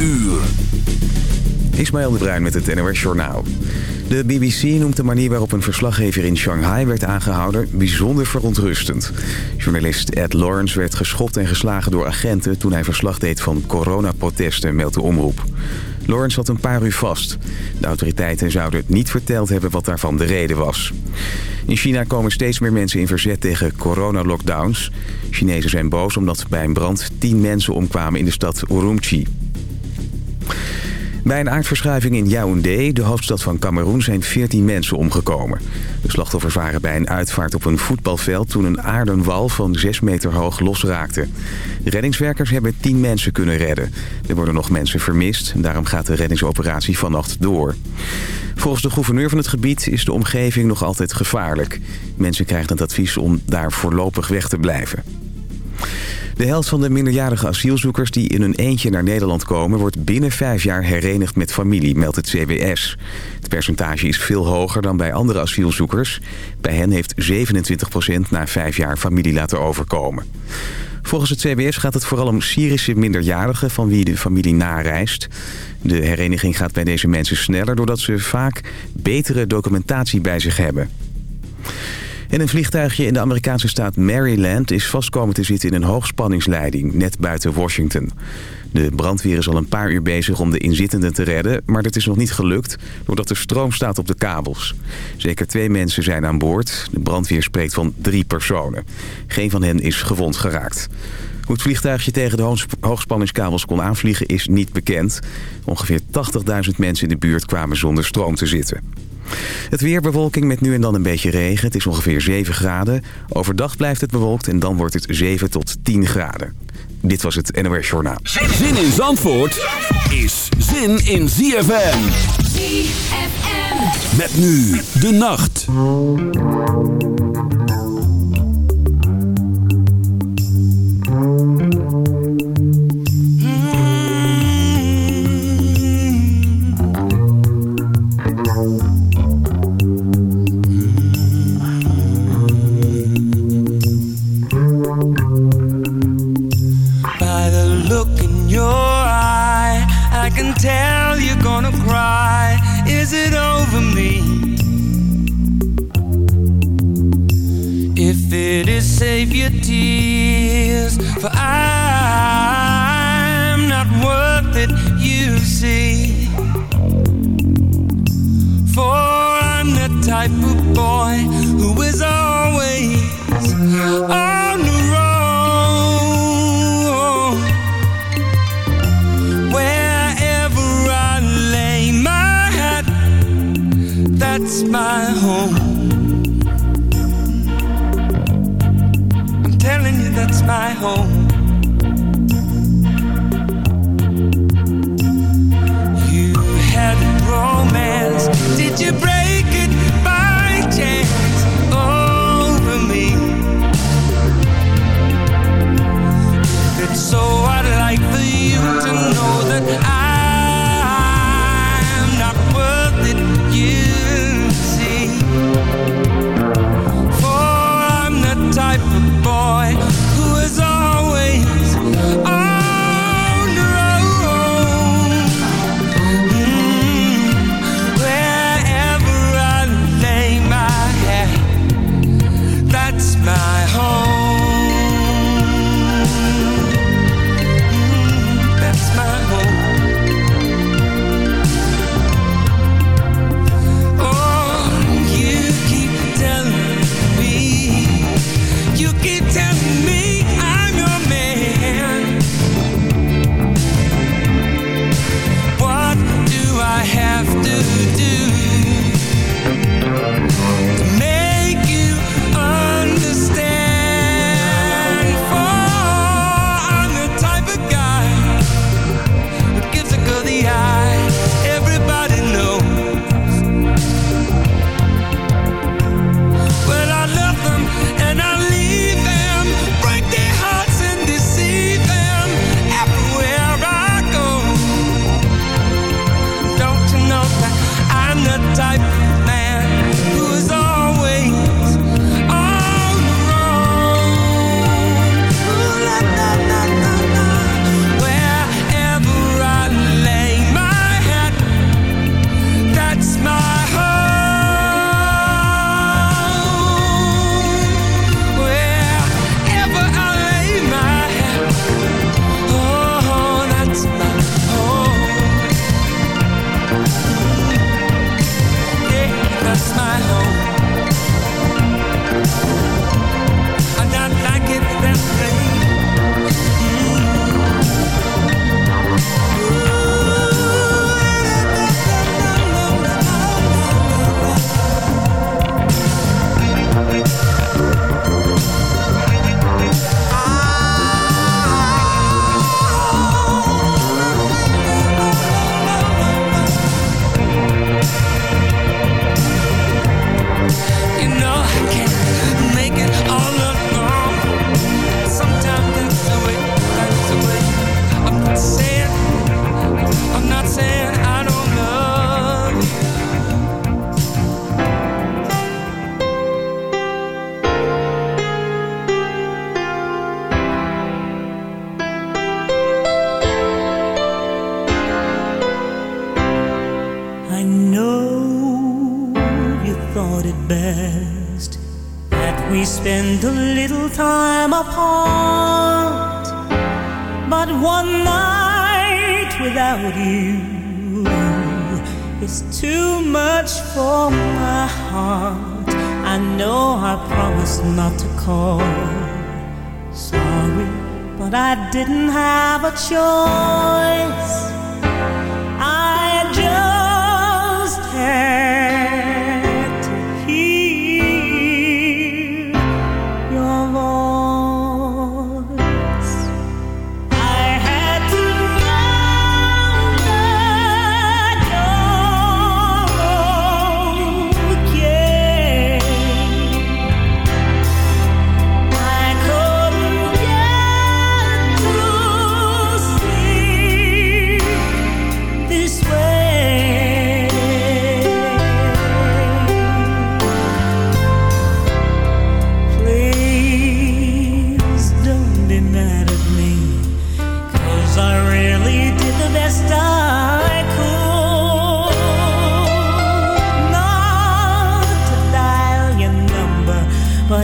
uur. Ismaël de Bruin met het NOS Journaal. De BBC noemt de manier waarop een verslaggever in Shanghai werd aangehouden bijzonder verontrustend. Journalist Ed Lawrence werd geschopt en geslagen door agenten toen hij verslag deed van coronaprotesten, meldt de omroep. Lawrence zat een paar uur vast. De autoriteiten zouden niet verteld hebben wat daarvan de reden was. In China komen steeds meer mensen in verzet tegen coronalockdowns. Chinezen zijn boos omdat bij een brand tien mensen omkwamen in de stad Urumqi. Bij een aardverschuiving in Yaoundé, de hoofdstad van Cameroen, zijn 14 mensen omgekomen. De slachtoffers waren bij een uitvaart op een voetbalveld toen een aardenwal van 6 meter hoog losraakte. Reddingswerkers hebben 10 mensen kunnen redden. Er worden nog mensen vermist daarom gaat de reddingsoperatie vannacht door. Volgens de gouverneur van het gebied is de omgeving nog altijd gevaarlijk. Mensen krijgen het advies om daar voorlopig weg te blijven. De helft van de minderjarige asielzoekers die in een eentje naar Nederland komen... wordt binnen vijf jaar herenigd met familie, meldt het CBS. Het percentage is veel hoger dan bij andere asielzoekers. Bij hen heeft 27% na vijf jaar familie laten overkomen. Volgens het CBS gaat het vooral om Syrische minderjarigen van wie de familie nareist. De hereniging gaat bij deze mensen sneller doordat ze vaak betere documentatie bij zich hebben. En een vliegtuigje in de Amerikaanse staat Maryland is vastkomen te zitten in een hoogspanningsleiding net buiten Washington. De brandweer is al een paar uur bezig om de inzittenden te redden, maar dat is nog niet gelukt doordat er stroom staat op de kabels. Zeker twee mensen zijn aan boord. De brandweer spreekt van drie personen. Geen van hen is gewond geraakt. Hoe het vliegtuigje tegen de hoogspanningskabels kon aanvliegen is niet bekend. Ongeveer 80.000 mensen in de buurt kwamen zonder stroom te zitten. Het weer bewolking met nu en dan een beetje regen. Het is ongeveer 7 graden. Overdag blijft het bewolkt en dan wordt het 7 tot 10 graden. Dit was het NOS Journaal. Zin in Zandvoort is zin in ZFM. ZFM. Met nu de nacht.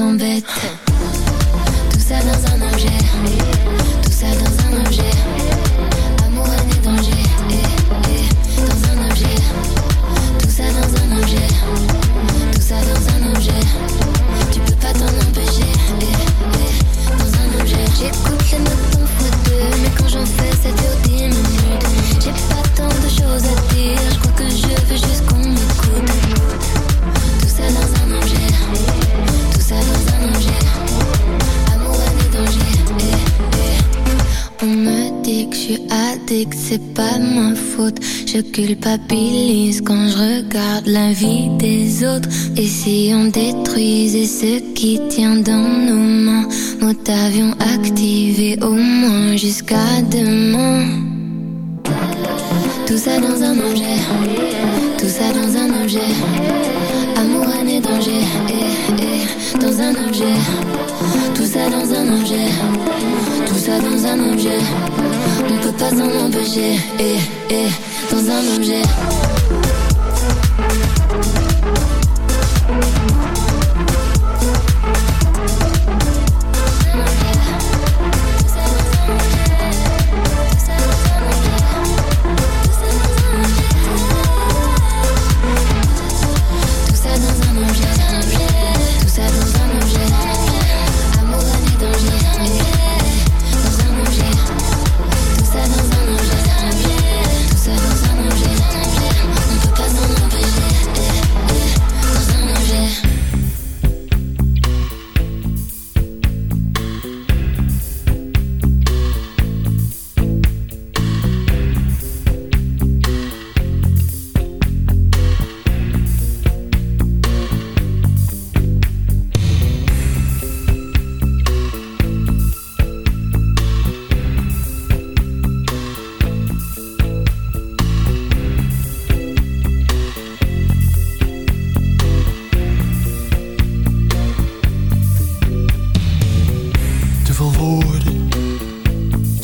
on Je culpabilise quand je regarde la vie des autres. Et si on détruisait ce qui tient dans nos mains, Nous avions activé au moins jusqu'à demain. Tout ça dans un objet, tout ça dans un objet. Amour, et danger, eh, eh, dans un objet. Tout ça dans un objet, tout ça dans un objet. On peut pas s'en empêcher, eh, eh, dans un objet.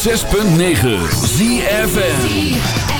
106.9 ZFN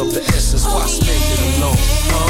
Of the essence, why spend it alone, huh?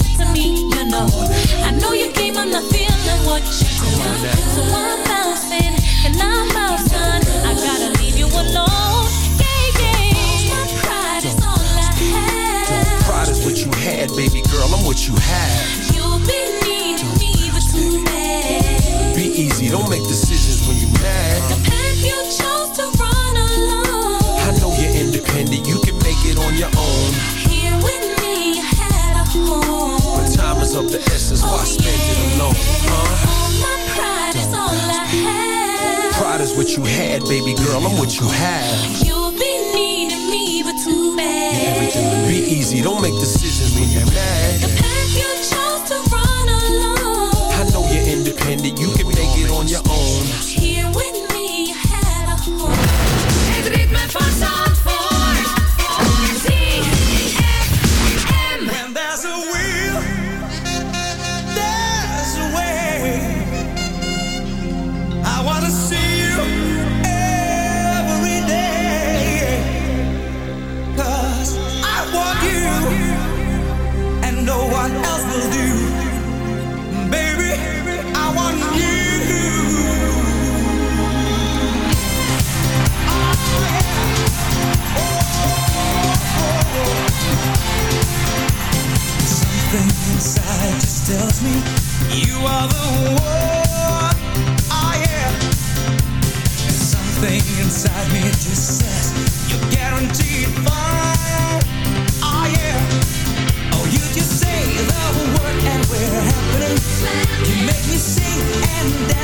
to me, you know. I know you came, I'm not feeling what you do. So I'm bouncing, and I'm son. I gotta leave you alone. Yeah, yeah. My pride is all I have. Pride is what you had, baby girl, I'm what you have. You'll be needing me, but too bad. Be easy, don't make decisions the essence, why spend it alone, huh? All my pride is all I have. Pride is what you had, baby girl, I'm what you have. You'll be needing me, but too bad. Be easy, don't make decisions when you're mad. The path you chose to run alone. I know you're independent, you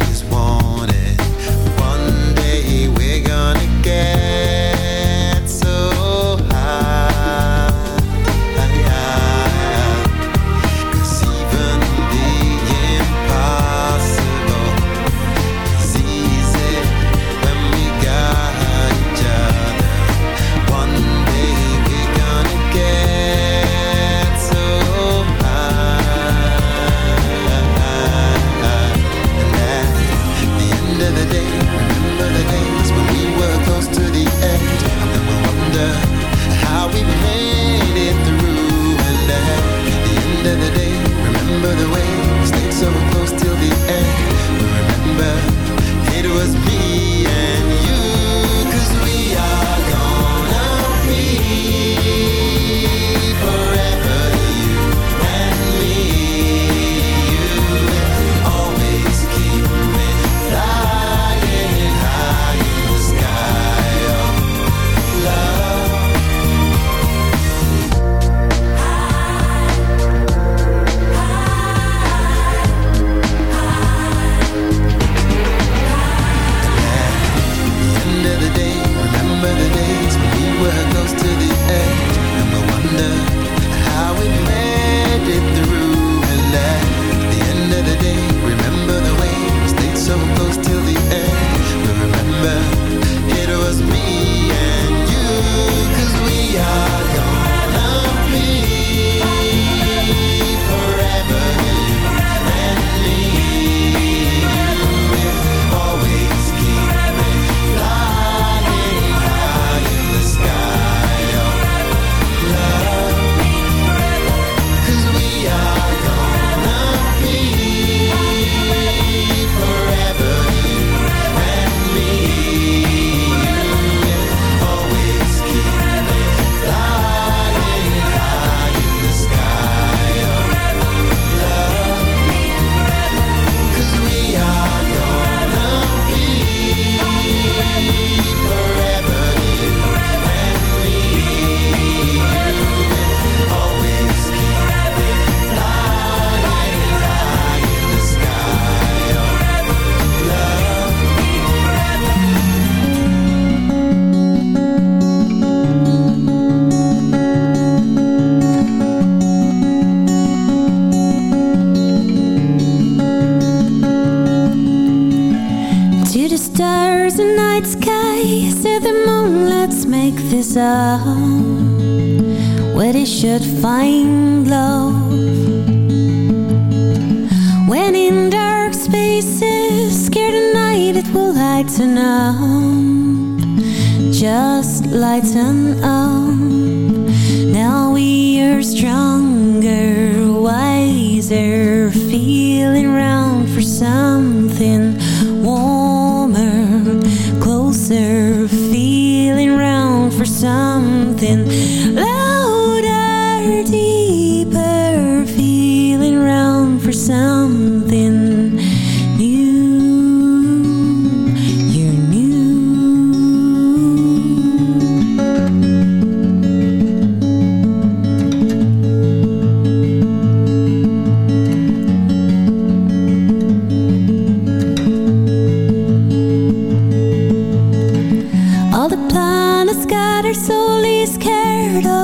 Always wanted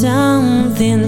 something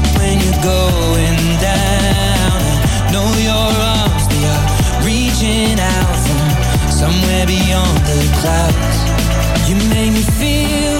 when you're going down. Know your arms, they are reaching out from somewhere beyond the clouds. You make me feel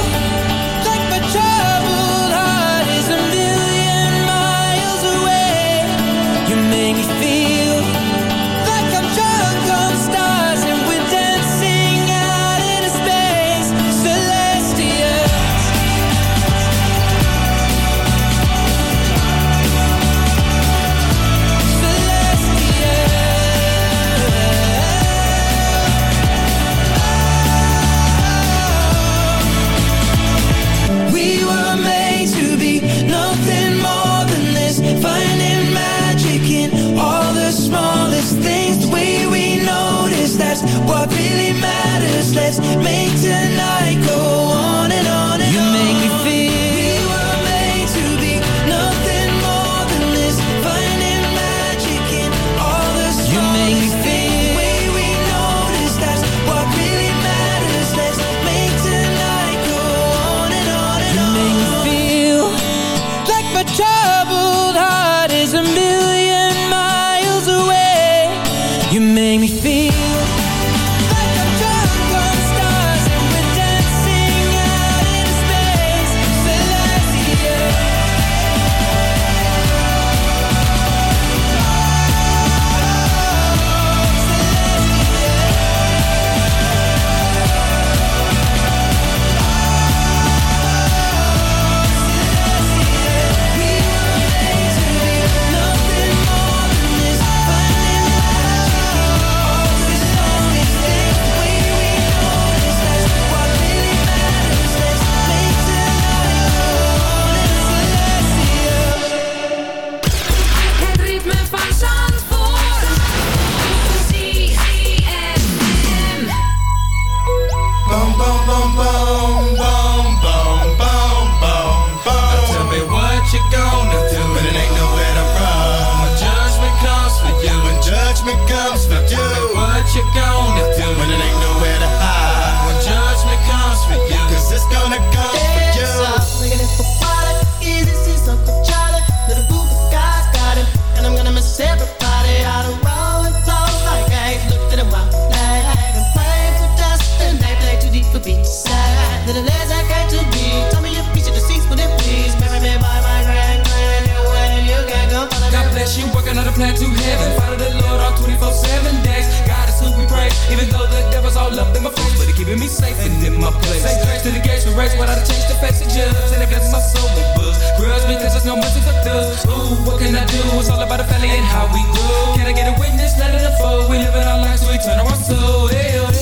keeping me safe and in my place. Say grace to the gates we race, without I change the judge. And I blesses my soul with books. Grudge because there's no mercy for thugs. Ooh, what can I do? It's all about the family and how we grow. Can I get a witness? Let it unfold. We live in our lives, so we turn our soul. Hell, oh,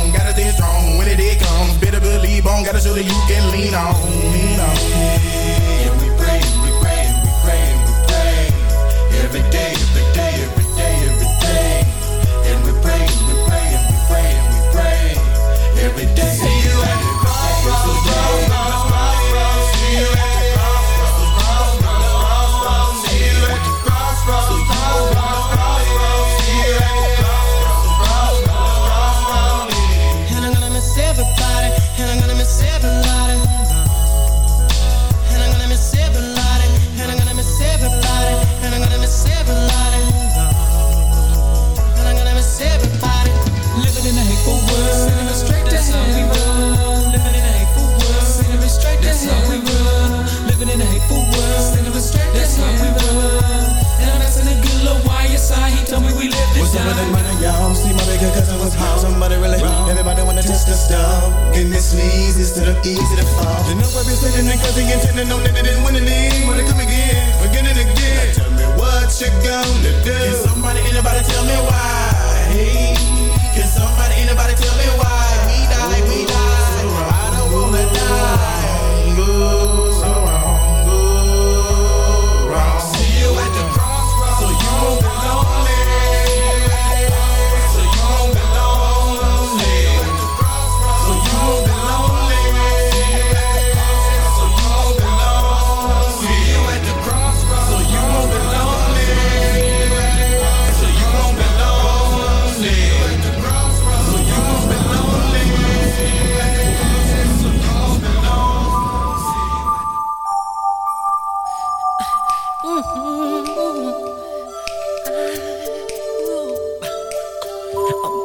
stay strong. When day comes, better believe on. Gotta show that you can lean on. Lean on.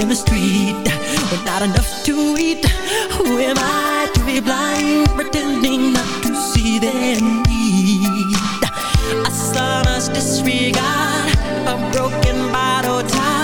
in the street With not enough to eat. Who am I to be blind Pretending not to see them need? A sonorous disregard A broken bottle top